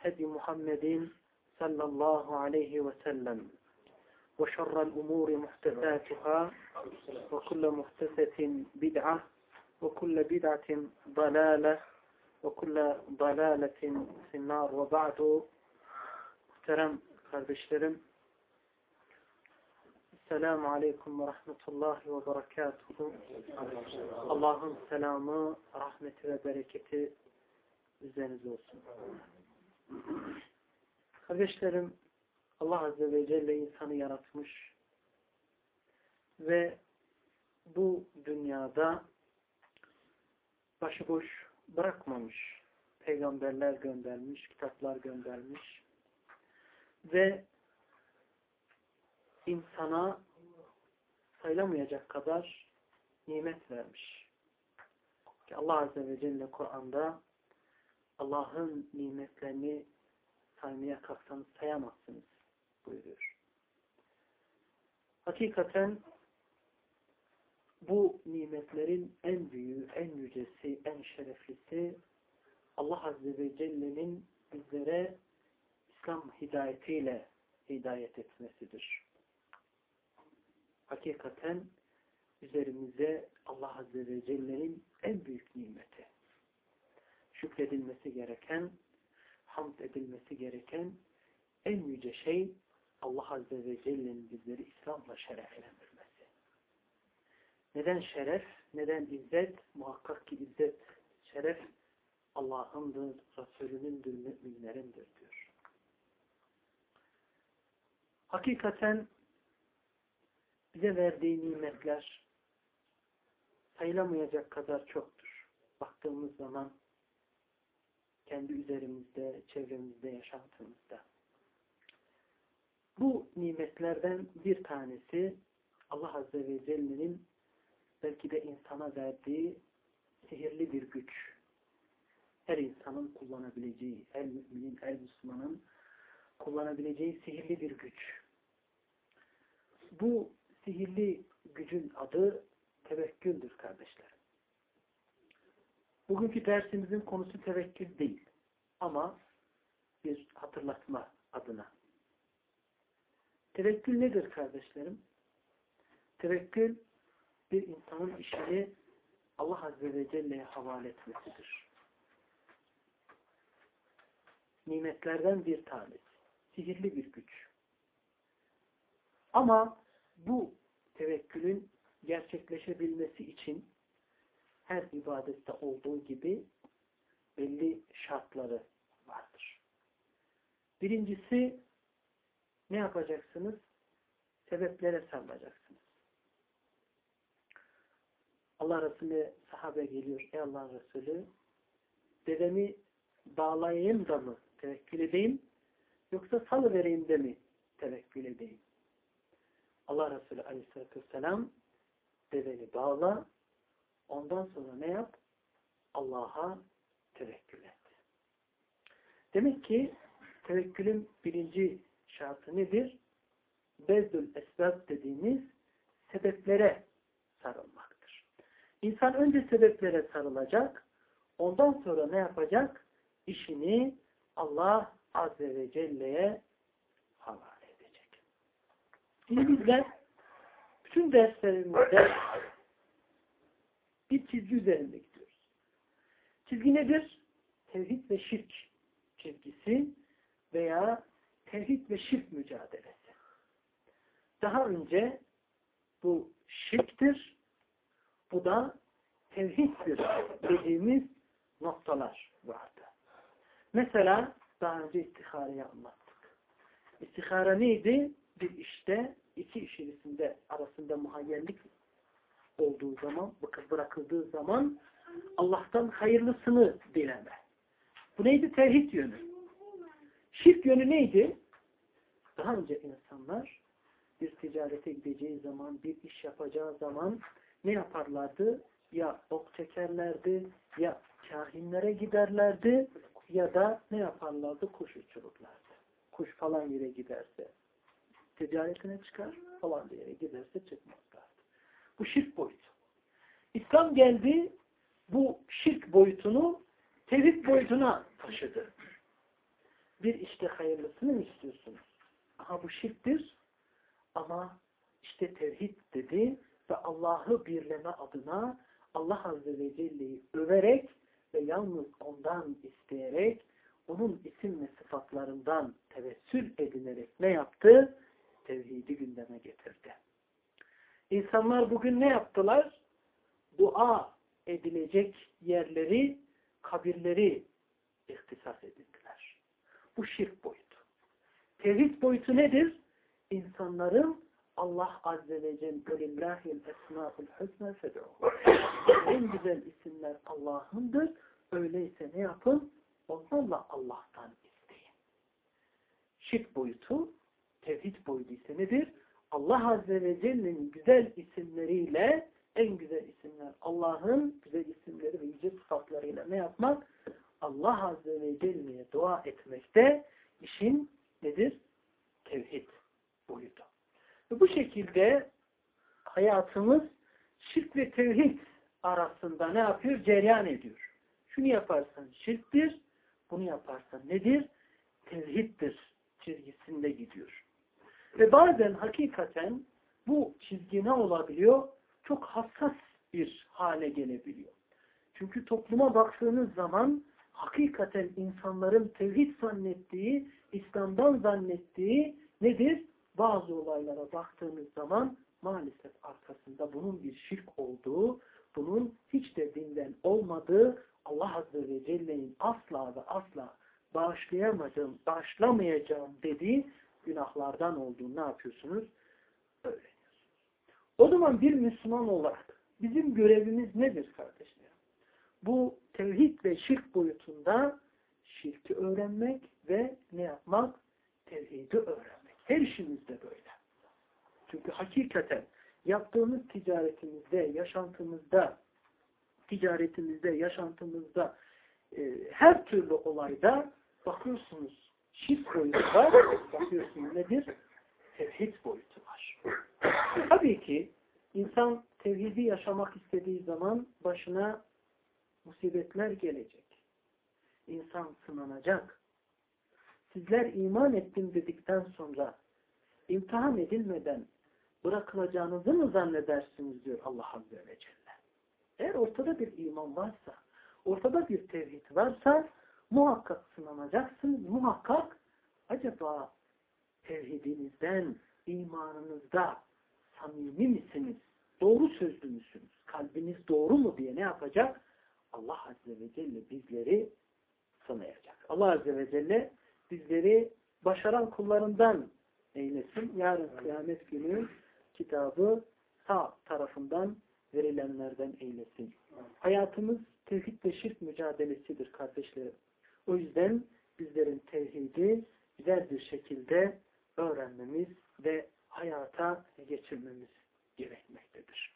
هدي محمد صلى الله عليه وسلم وشر الأمور محدثاتها وكل محدثة بدعة وكل بدعة ضلالة وكل ضلالة في النار وبعد محترم kardeşlerim Selamun Aleyküm ve Rahmetullahi ve Berekatuhu Allah'ın selamı, rahmeti ve bereketi üzerinize olsun. Kardeşlerim Allah Azze ve Celle insanı yaratmış ve bu dünyada başıboş bırakmamış. Peygamberler göndermiş, kitaplar göndermiş ve insana sayılamayacak kadar nimet vermiş. Ki Allah Azze ve Celle Kur'an'da Allah'ın nimetlerini saymaya kalksanız sayamazsınız buyuruyor. Hakikaten bu nimetlerin en büyüğü, en yücesi, en şereflisi Allah Azze ve Celle'nin bizlere İslam hidayetiyle hidayet etmesidir. Hakikaten üzerimize Allah Azze ve Celle'nin en büyük nimeti. Şükredilmesi gereken, hamd edilmesi gereken en yüce şey Allah Azze ve Celle'nin bizleri İslam'la şereflendirmesi. Neden şeref? Neden izzet? Muhakkak ki izzet, şeref Allah'ındır, Resulünündür, müminlerindir diyor. Hakikaten bize verdiği nimetler sayılamayacak kadar çoktur. Baktığımız zaman kendi üzerimizde, çevremizde, yaşantımızda. Bu nimetlerden bir tanesi Allah Azze ve Celle'nin belki de insana verdiği sihirli bir güç. Her insanın kullanabileceği, her müminin, her Müslümanın kullanabileceği sihirli bir güç. Bu sihirli gücün adı tevekküldür kardeşler. Bugünkü dersimizin konusu tevekkül değil. Ama bir hatırlatma adına. Tevekkül nedir kardeşlerim? Tevekkül bir insanın işini Allah Azze ve Celle'ye havale etmesidir. Nimetlerden bir tanesi. Sihirli bir güç. Ama bu tevekkülün gerçekleşebilmesi için her ibadette olduğu gibi belli şartları vardır. Birincisi ne yapacaksınız? Sebeplere sarılacaksınız. Allah Resulü sahabe geliyor. Ey Allah Resulü dedemi bağlayayım da mı tevekkül edeyim yoksa salıvereyim de mi tevekkül edeyim? Allah Resulü Aleyhisselatü Vesselam deveni bağla ondan sonra ne yap? Allah'a tevekkül et. Demek ki tevekkülün birinci şartı nedir? Bezdül esbab dediğimiz sebeplere sarılmaktır. İnsan önce sebeplere sarılacak, ondan sonra ne yapacak? İşini Allah Azze ve Celle'ye havale edecek. Şimdi bizler bütün derslerimizde bir çizgi üzerinde gidiyoruz. Çizgi nedir? Tevhid ve şirk çizgisi veya tevhid ve şirk mücadelesi. Daha önce bu şirktir, bu da tevhiddir dediğimiz noktalar vardı. Mesela daha önce istihareyi anlattık. İstihara neydi? Bir işte iki iş arasında, muhayyerlik olduğu zaman, bırakıldığı zaman Allah'tan hayırlısını dileme. Bu neydi? Tevhid yönü. Şirk yönü neydi? Daha önce insanlar bir ticarete gideceği zaman, bir iş yapacağı zaman ne yaparlardı? Ya ok çekerlerdi, ya kahinlere giderlerdi, ya da ne yaparlardı? Kuş uçururlardı. Kuş falan yere giderse ticaretine çıkar, falan yere giderse çıkmazlardı. Bu şirk boyutu. İslam geldi, bu şirk boyutunu tevhid boyutuna taşıdı. Bir işte hayırlısını mı istiyorsunuz? Aha bu şirktir ama işte tevhid dedi ve Allah'ı birleme adına Allah Azze ve Celle'yi överek ve yalnız ondan isteyerek onun isim ve sıfatlarından tevessül edilerek ne yaptı? Tevhidi gündeme getirdi. İnsanlar bugün ne yaptılar? Dua edilecek yerleri, kabirleri ihtisas edildiler. Bu şirk boyutu. Tevhid boyutu nedir? İnsanların Allah Azze ve Celle Lillahi'l esma'ul husna. En güzel isimler Allah'ındır. Öyleyse ne yapın? Onlarla Allah'tan isteyin. Şirk boyutu, tevhid boyutu ise nedir? Allah Azze ve Celle'nin güzel isimleriyle en güzel isimler Allah'ın güzel isimleri ve yüce sıfatlarıyla ne yapmak? Allah Azze ve Celle'ye dua etmekte işin nedir? Tevhid boyutu. Ve bu şekilde hayatımız şirk ve tevhid arasında ne yapıyor? Ceryan ediyor. Şunu yaparsan şirktir, bunu yaparsan nedir? Tevhiddir çizgisinde gidiyor. Ve bazen hakikaten bu çizgi ne olabiliyor? Çok hassas bir hale gelebiliyor. Çünkü topluma baktığınız zaman hakikaten insanların tevhid zannettiği, İslam'dan zannettiği nedir? Bazı olaylara baktığınız zaman maalesef arkasında bunun bir şirk olduğu, bunun hiç de dinden olmadığı, Allah Azze ve Celle'nin asla ve asla bağışlayamayacağım, bağışlamayacağım dediği günahlardan olduğunu ne yapıyorsunuz? Öğreniyorsunuz. O zaman bir Müslüman olarak bizim görevimiz nedir kardeşler? Bu tevhid ve şirk boyutunda şirki öğrenmek ve ne yapmak? Tevhidi öğrenmek. Her işimizde böyle. Çünkü hakikaten yaptığımız ticaretimizde, yaşantımızda, ticaretimizde, yaşantımızda e, her türlü olayda bakıyorsunuz şirk boyutu var, bakıyorsunuz nedir? Tevhid boyutu var. Tabii ki insan tevhidi yaşamak istediği zaman başına musibetler gelecek. İnsan sınanacak. Sizler iman ettim dedikten sonra imtihan edilmeden bırakılacağınızı mı zannedersiniz diyor Allah Azze ve Celle. Eğer ortada bir iman varsa, ortada bir tevhid varsa muhakkak sınanacaksınız. Muhakkak acaba tevhidinizden, imanınızda samimi misiniz? Doğru sözlü müsünüz? Kalbiniz doğru mu diye ne yapacak? Allah Azze ve Celle bizleri sınayacak. Allah Azze ve Celle bizleri başaran kullarından eylesin. Yarın kıyamet günü kitabı sağ tarafından verilenlerden eylesin. Hayatımız tevhid ve şirk mücadelesidir kardeşlerim. O yüzden bizlerin tevhidi güzel bir şekilde öğrenmemiz ve hayata geçirmemiz gerekmektedir.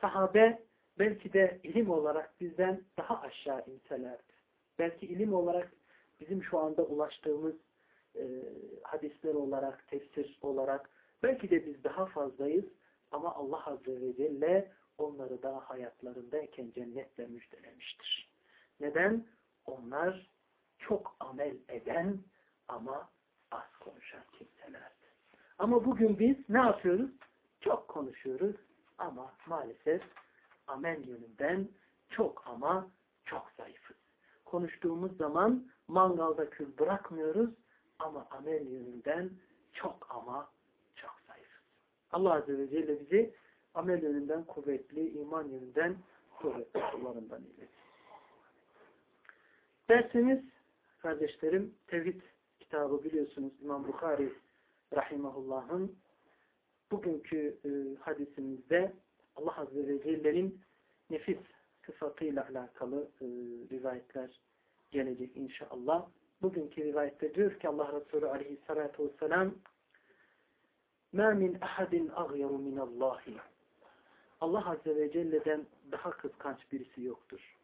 Sahabe belki de ilim olarak bizden daha aşağı inselerdi. Belki ilim olarak bizim şu anda ulaştığımız e, hadisler olarak, tefsir olarak belki de biz daha fazlayız ama Allah Azze ve Celle onları daha hayatlarındayken cennetle müjdelemiştir. Neden? Onlar çok amel eden ama az konuşan kimselerdi. Ama bugün biz ne yapıyoruz? Çok konuşuyoruz ama maalesef amel yönünden çok ama çok zayıfız. Konuştuğumuz zaman mangalda kül bırakmıyoruz ama amel yönünden çok ama çok zayıf. Allah Azze ve Celle bizi amel yönünden kuvvetli, iman yönünden kuvvetli kullarından eylesin. Dersimiz kardeşlerim Tevhid kitabı biliyorsunuz İmam Bukhari Rahimahullah'ın bugünkü e, hadisimizde Allah Azze ve Celle'nin nefis sıfatıyla alakalı e, rivayetler gelecek inşallah. Bugünkü rivayette diyor ki Allah Resulü aleyhissalatu vesselam مَا مِنْ اَحَدٍ اَغْيَرُ مِنَ اللّٰهِ Allah Azze ve Celle'den daha kıskanç birisi yoktur.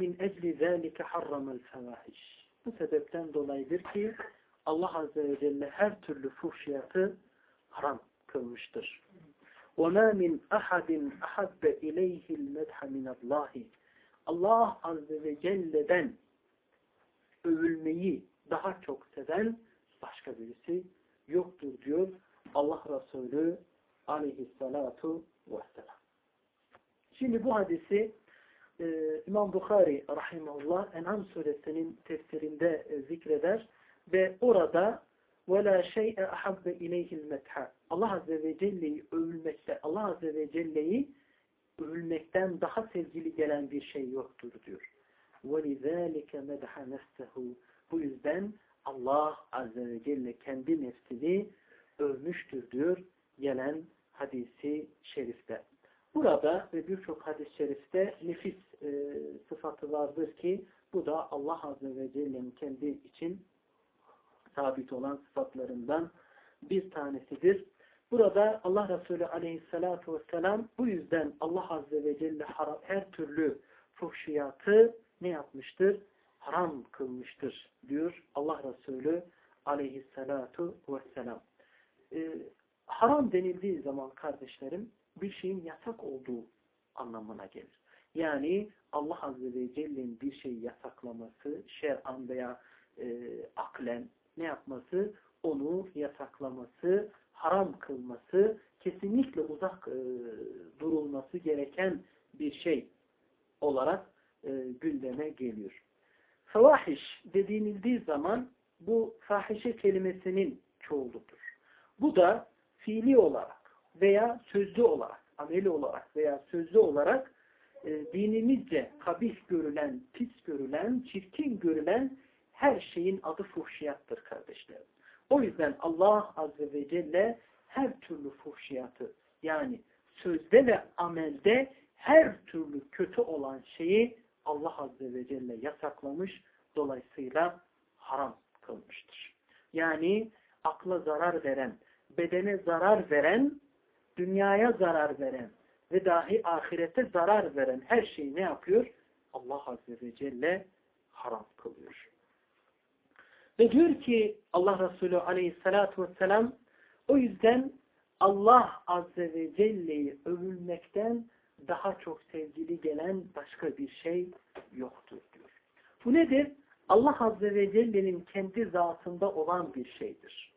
Min ecli zâlike harramel fevahiş. Bu sebepten dolayıdır ki Allah Azze ve Celle her türlü fuhşiyatı haram kılmıştır. وَمَا مِنْ أَحَدٍ أَحَبَّ إِلَيْهِ الْمَدْحَ مِنَ اللّٰهِ Allah Azze ve Celle'den övülmeyi daha çok seven başka birisi yoktur diyor Allah Resulü aleyhissalatu vesselam. Şimdi bu hadisi e, İmam Bukhari rahimahullah En'am suresinin tefsirinde e, zikreder ve orada وَلَا شَيْءَ أَحَبَّ اِلَيْهِ الْمَدْحَ Allah Azze ve Celle'yi övülmekte, Allah Azze ve Celle'yi övülmekten daha sevgili gelen bir şey yoktur diyor. وَلِذَٰلِكَ مَدْحَ نَفْسَهُ Bu yüzden Allah Azze ve Celle kendi nefsini övmüştür diyor gelen hadisi şerifte. Burada ve birçok hadis-i şerifte nefis e, sıfatı vardır ki bu da Allah Azze ve Celle'nin kendi için sabit olan sıfatlarından bir tanesidir. Burada Allah Resulü aleyhissalatu vesselam bu yüzden Allah Azze ve Celle her türlü fuhşiyatı ne yapmıştır? Haram kılmıştır diyor Allah Resulü aleyhissalatu vesselam. Ee, haram denildiği zaman kardeşlerim bir şeyin yasak olduğu anlamına gelir. Yani Allah Azze ve Celle'nin bir şeyi yasaklaması, şer'an veya e, aklen ne yapması? Onu yasaklaması, haram kılması, kesinlikle uzak e, durulması gereken bir şey olarak e, gündeme geliyor. Fawahiş dediğinildiği zaman bu fahişe kelimesinin çoğuludur. Bu da fiili olarak veya sözlü olarak, ameli olarak veya sözlü olarak e, dinimizce kabih görülen, pis görülen, çirkin görülen her şeyin adı fuhşiyattır kardeşlerim. O yüzden Allah Azze ve Celle her türlü fuhşiyatı yani sözde ve amelde her türlü kötü olan şeyi Allah Azze ve Celle yasaklamış, dolayısıyla haram kılmıştır. Yani akla zarar veren, bedene zarar veren, dünyaya zarar veren ve dahi ahirete zarar veren her şeyi ne yapıyor? Allah Azze ve Celle haram kılıyor. Ve diyor ki Allah Resulü aleyhissalatu vesselam o yüzden Allah Azze ve Celle'yi övülmekten daha çok sevgili gelen başka bir şey yoktur diyor. Bu nedir? Allah Azze ve Celle'nin kendi zatında olan bir şeydir.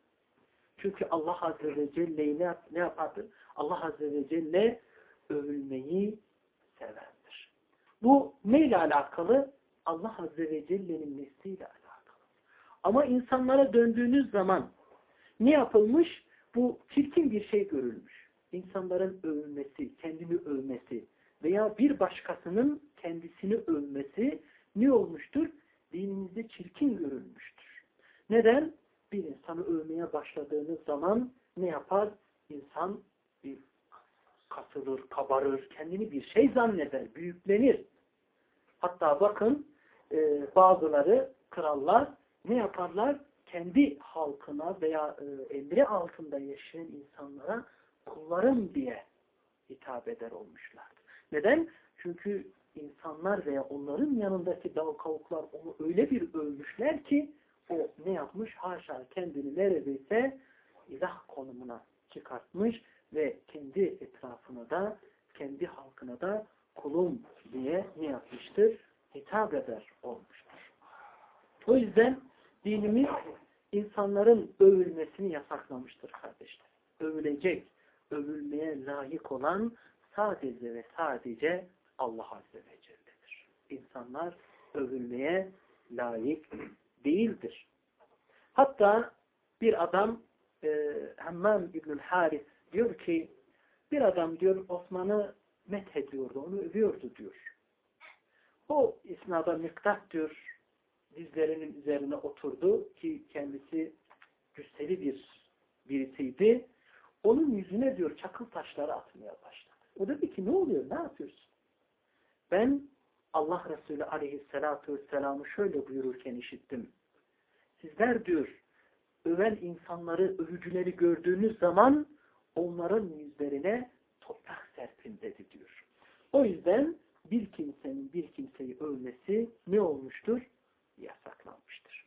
Çünkü Allah Azze ve Celle'yi ne, ne yapardır? Allah Azze ve Celle övülmeyi sevendir. Bu neyle alakalı? Allah Azze ve Celle'nin nesliyle alakalı. Ama insanlara döndüğünüz zaman ne yapılmış? Bu çirkin bir şey görülmüş. İnsanların övülmesi, kendini övmesi veya bir başkasının kendisini övmesi ne olmuştur? Dinimizde çirkin görülmüştür. Neden? Bir insanı övmeye başladığınız zaman ne yapar? İnsan bir kasılır, kabarır, kendini bir şey zanneder, büyüklenir. Hatta bakın e, bazıları krallar ne yaparlar? Kendi halkına veya e, emri altında yaşayan insanlara kullarım diye hitap eder olmuşlar. Neden? Çünkü insanlar veya onların yanındaki dal kavuklar onu öyle bir övmüşler ki o ne yapmış? Haşa kendini neredeyse ilah konumuna çıkartmış ve kendi etrafına da kendi halkına da kulum diye ne yapmıştır? Hitap eder olmuştur. O yüzden dinimiz insanların övülmesini yasaklamıştır kardeşler. Övülecek, övülmeye layık olan sadece ve sadece Allah Azze ve Celle'dir. İnsanlar övülmeye layık değildir. Hatta bir adam e, Hammam İbnül Haris diyor ki bir adam diyor Osman'ı methediyordu, onu övüyordu diyor. O isnada Miktat diyor dizlerinin üzerine oturdu ki kendisi cüsseli bir birisiydi. Onun yüzüne diyor çakıl taşları atmaya başladı. O dedi ki ne oluyor, ne yapıyorsun? Ben Allah Resulü aleyhissalatu vesselam'ı şöyle buyururken işittim. Sizler diyor öven insanları, övücüleri gördüğünüz zaman onların yüzlerine toprak serpin dedi diyor. O yüzden bir kimsenin bir kimseyi övmesi ne olmuştur? Yasaklanmıştır.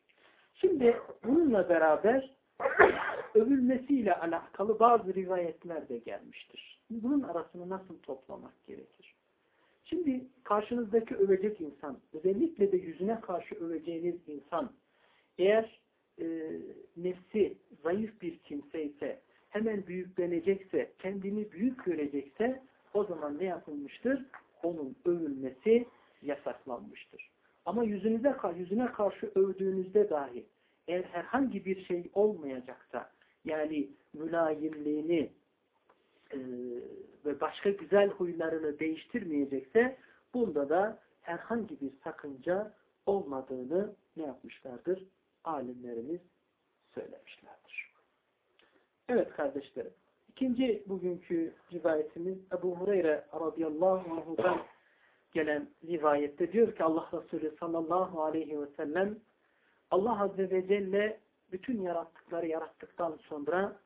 Şimdi bununla beraber övülmesiyle alakalı bazı rivayetler de gelmiştir. Bunun arasını nasıl toplamak gerekir? Şimdi karşınızdaki övecek insan, özellikle de yüzüne karşı öveceğiniz insan, eğer e, nefsi zayıf bir kimse ise, hemen büyüklenecekse, kendini büyük görecekse, o zaman ne yapılmıştır? Onun övülmesi yasaklanmıştır. Ama yüzünüze, yüzüne karşı övdüğünüzde dahi, eğer herhangi bir şey olmayacaksa, yani mülayimliğini e, ve başka güzel huylarını değiştirmeyecekse, bunda da herhangi bir sakınca olmadığını ne yapmışlardır? Alimlerimiz söylemişlerdir. Evet kardeşlerim. İkinci bugünkü rivayetimiz Ebu Hureyre radıyallahu anh'dan gelen rivayette diyor ki Allah Resulü sallallahu aleyhi ve sellem Allah Azze ve Celle bütün yarattıkları yarattıktan sonra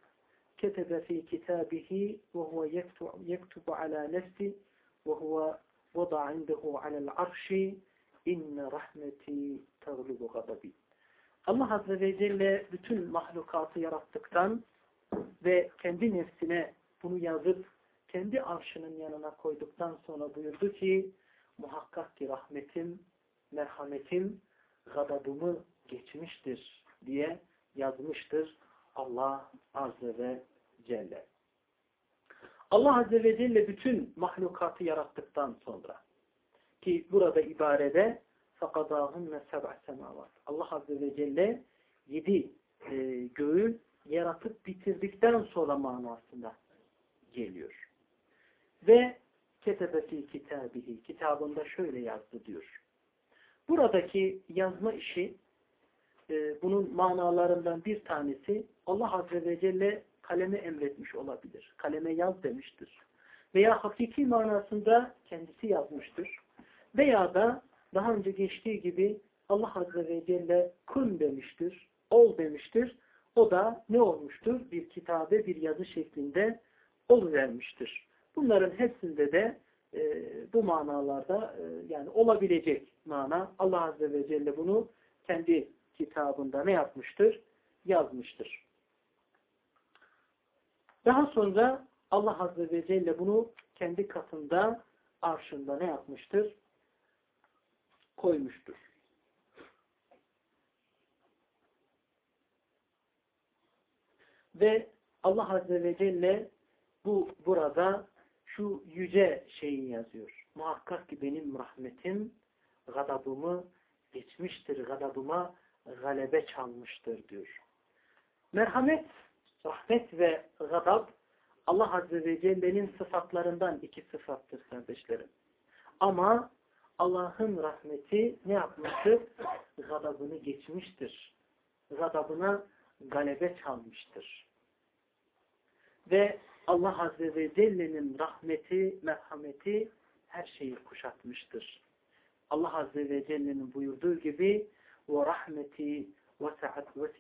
ketebe fi kitabihi ve huve yektubu ala nefsi ve huve vada indehu alel arşi inne rahmeti taglubu gadabi. Allah Azze ve Celle bütün mahlukatı yarattıktan ve kendi nefsine bunu yazıp kendi arşının yanına koyduktan sonra buyurdu ki muhakkak ki rahmetim, merhametim, gadabımı geçmiştir diye yazmıştır Allah Azze ve Celle. Allah Azze ve Celle bütün mahlukatı yarattıktan sonra ki burada ibarede فَقَضَاهُنَّ سَبْعَ سَمَاوَاتِ Allah Azze ve Celle yedi e, göğü yaratıp bitirdikten sonra manasında geliyor. Ve ketebe fi kitabihi kitabında şöyle yazdı diyor. Buradaki yazma işi e, bunun manalarından bir tanesi Allah Azze ve Celle kaleme emretmiş olabilir. Kaleme yaz demiştir. Veya hakiki manasında kendisi yazmıştır. Veya da daha önce geçtiği gibi Allah Azze ve Celle kun demiştir, ol demiştir. O da ne olmuştur? Bir kitabe, bir yazı şeklinde oluvermiştir. Bunların hepsinde de e, bu manalarda e, yani olabilecek mana Allah Azze ve Celle bunu kendi kitabında ne yapmıştır? Yazmıştır. Daha sonra Allah Azze ve Celle bunu kendi katında arşında ne yapmıştır? Koymuştur. Ve Allah Azze ve Celle bu burada şu yüce şeyi yazıyor. Muhakkak ki benim rahmetim gadabımı geçmiştir, gadabıma galebe çalmıştır diyor. Merhamet, rahmet ve gadab Allah Azze ve Celle'nin sıfatlarından iki sıfattır kardeşlerim. Ama Allah'ın rahmeti ne yapmıştır? Gadabını geçmiştir. Gadabına galebe çalmıştır. Ve Allah Azze ve Celle'nin rahmeti, merhameti her şeyi kuşatmıştır. Allah Azze ve Celle'nin buyurduğu gibi ve rahmeti ve saat ve